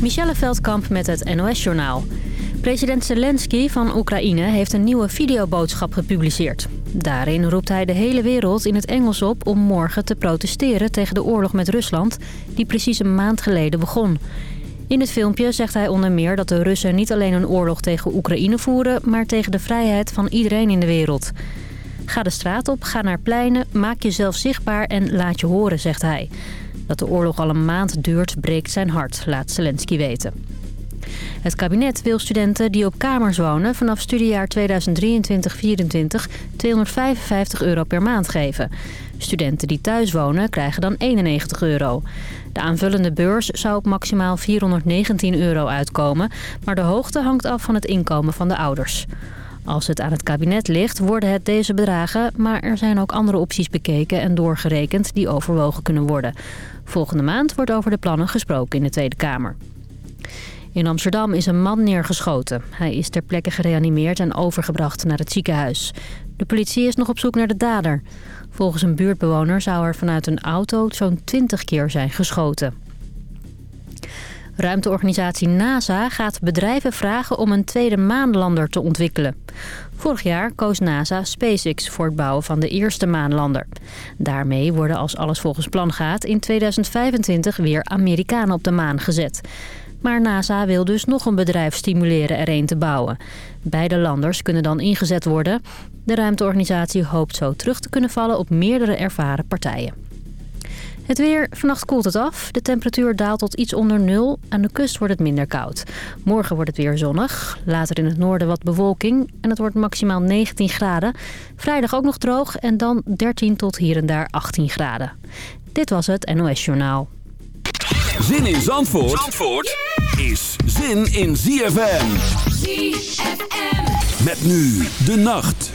Michelle Veldkamp met het NOS-journaal. President Zelensky van Oekraïne heeft een nieuwe videoboodschap gepubliceerd. Daarin roept hij de hele wereld in het Engels op om morgen te protesteren tegen de oorlog met Rusland... die precies een maand geleden begon. In het filmpje zegt hij onder meer dat de Russen niet alleen een oorlog tegen Oekraïne voeren... maar tegen de vrijheid van iedereen in de wereld. Ga de straat op, ga naar pleinen, maak jezelf zichtbaar en laat je horen, zegt hij. Dat de oorlog al een maand duurt, breekt zijn hart, laat Zelensky weten. Het kabinet wil studenten die op kamers wonen vanaf studiejaar 2023-2024 255 euro per maand geven. Studenten die thuis wonen krijgen dan 91 euro. De aanvullende beurs zou op maximaal 419 euro uitkomen, maar de hoogte hangt af van het inkomen van de ouders. Als het aan het kabinet ligt, worden het deze bedragen... maar er zijn ook andere opties bekeken en doorgerekend die overwogen kunnen worden. Volgende maand wordt over de plannen gesproken in de Tweede Kamer. In Amsterdam is een man neergeschoten. Hij is ter plekke gereanimeerd en overgebracht naar het ziekenhuis. De politie is nog op zoek naar de dader. Volgens een buurtbewoner zou er vanuit een auto zo'n 20 keer zijn geschoten. Ruimteorganisatie NASA gaat bedrijven vragen om een tweede maanlander te ontwikkelen. Vorig jaar koos NASA SpaceX voor het bouwen van de eerste maanlander. Daarmee worden als alles volgens plan gaat in 2025 weer Amerikanen op de maan gezet. Maar NASA wil dus nog een bedrijf stimuleren er een te bouwen. Beide landers kunnen dan ingezet worden. De ruimteorganisatie hoopt zo terug te kunnen vallen op meerdere ervaren partijen. Het weer, vannacht koelt het af. De temperatuur daalt tot iets onder nul. Aan de kust wordt het minder koud. Morgen wordt het weer zonnig. Later in het noorden wat bewolking. En het wordt maximaal 19 graden. Vrijdag ook nog droog. En dan 13 tot hier en daar 18 graden. Dit was het NOS Journaal. Zin in Zandvoort, Zandvoort is zin in ZFM. ZFM. Met nu de nacht.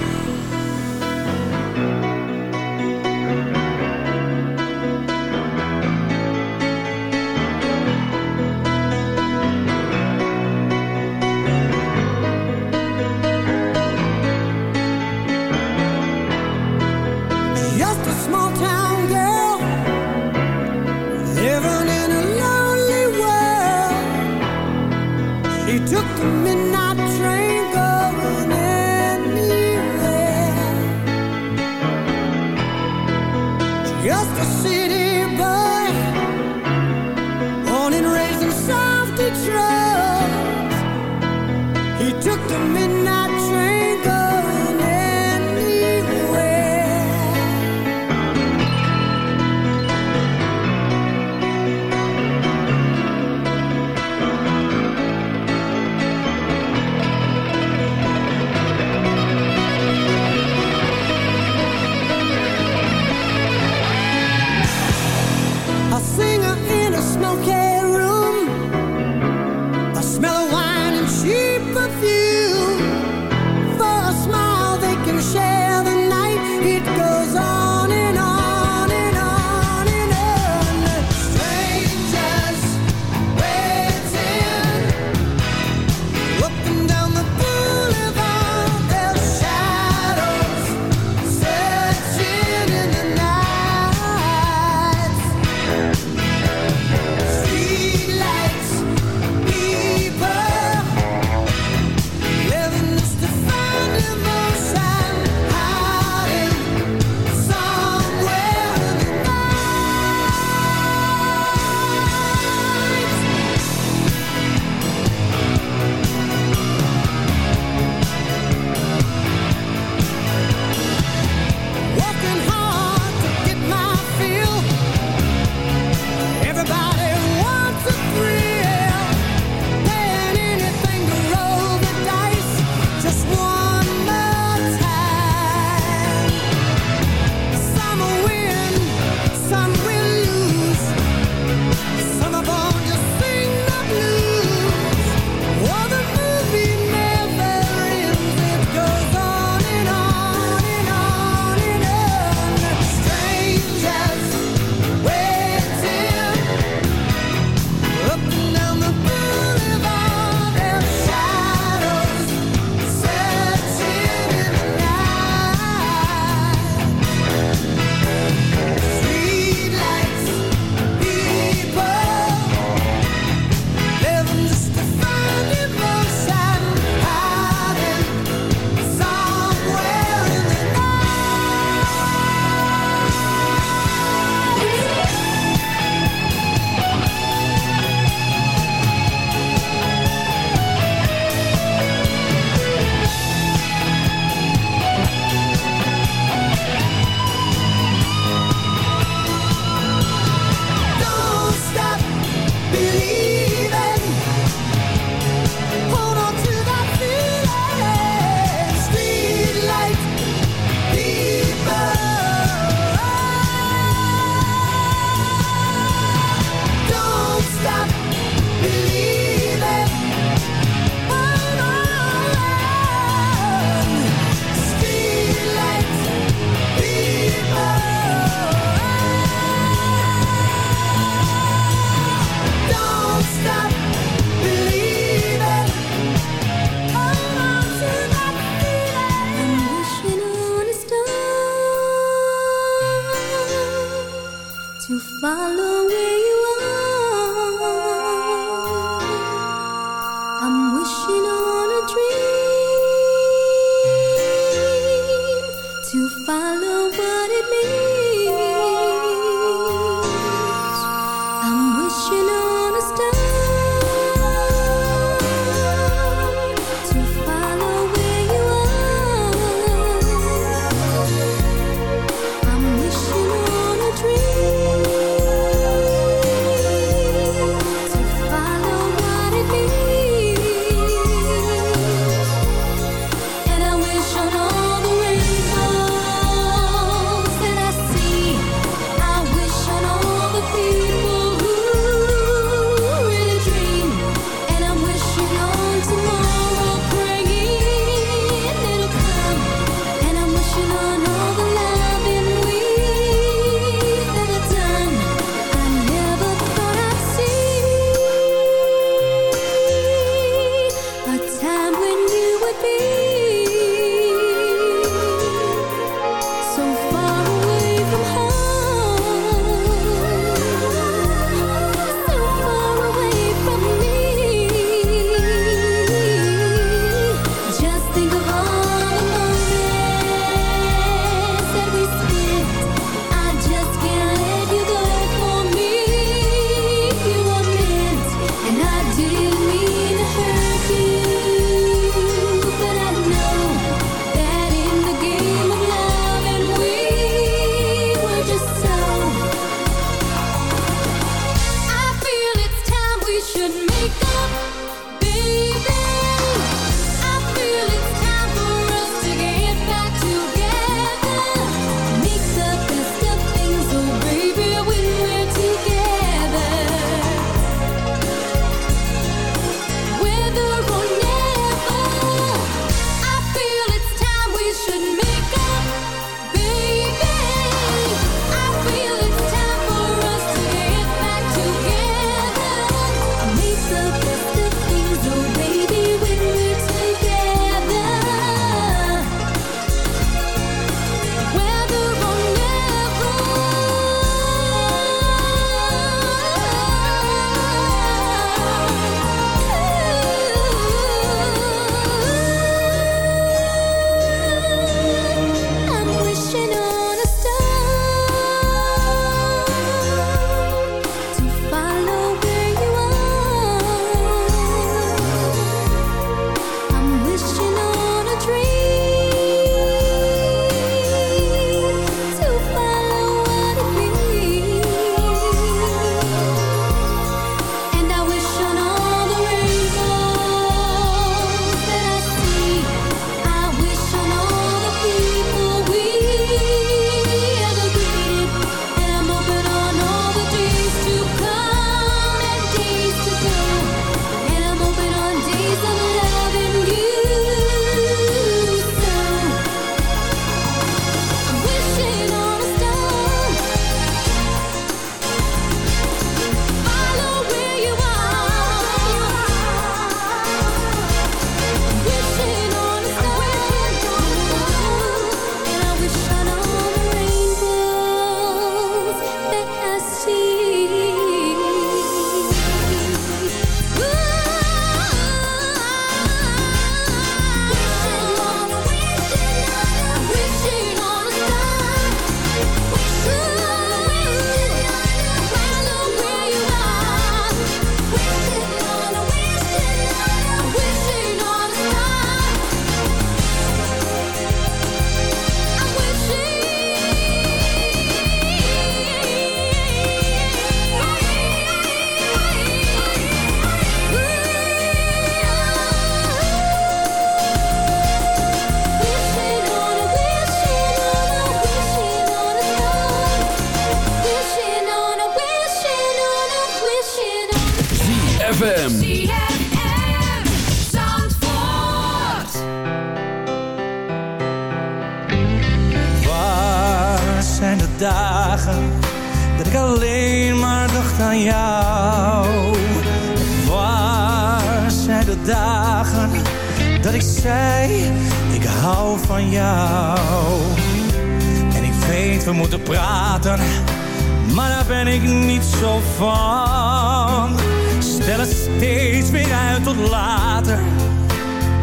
Steeds weer uit tot later,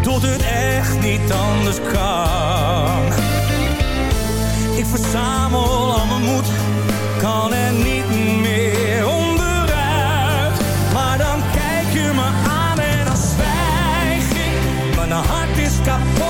tot het echt niet anders kan. Ik verzamel al mijn moed, kan er niet meer onderuit. Maar dan kijk je me aan en dan zwijg ik. Mijn hart is kapot,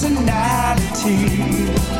personality.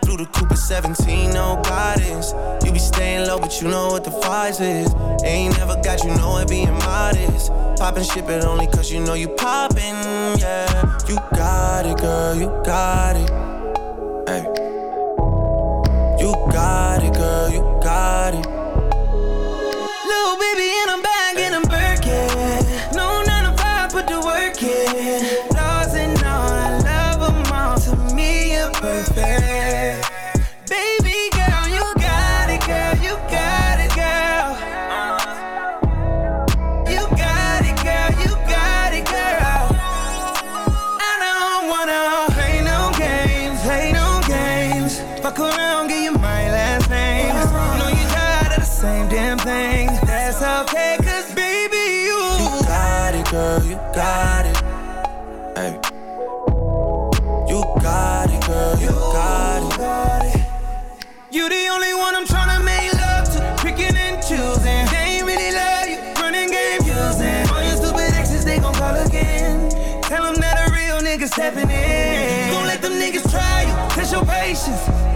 Flew the Cooper 17, no guidance. You be staying low, but you know what the price is. Ain't never got you know it being modest. Poppin' shit, but only cause you know you poppin', yeah. You got it, girl, you got it. Hey. You got it, girl, you got it. Little baby and I'm back around, give you my last name. Know you tired of the same damn thing. That's okay, cause baby, you. You got it, girl, you got it. Hey. You got it, girl, you got it. You the only one I'm tryna make love to. Picking and choosing. They ain't really love you. Running game using. All your stupid exes, they gon' call again. Tell them that a real nigga stepping in. Don't let them niggas try you. Test your patience.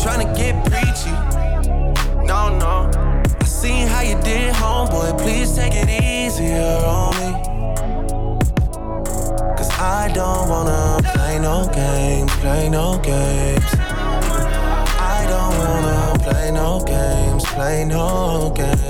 tryna get preachy. No, no. I seen how you did, homeboy. Please take it easier on me. Cause I don't wanna play no games, play no games. I don't wanna play no games, play no games.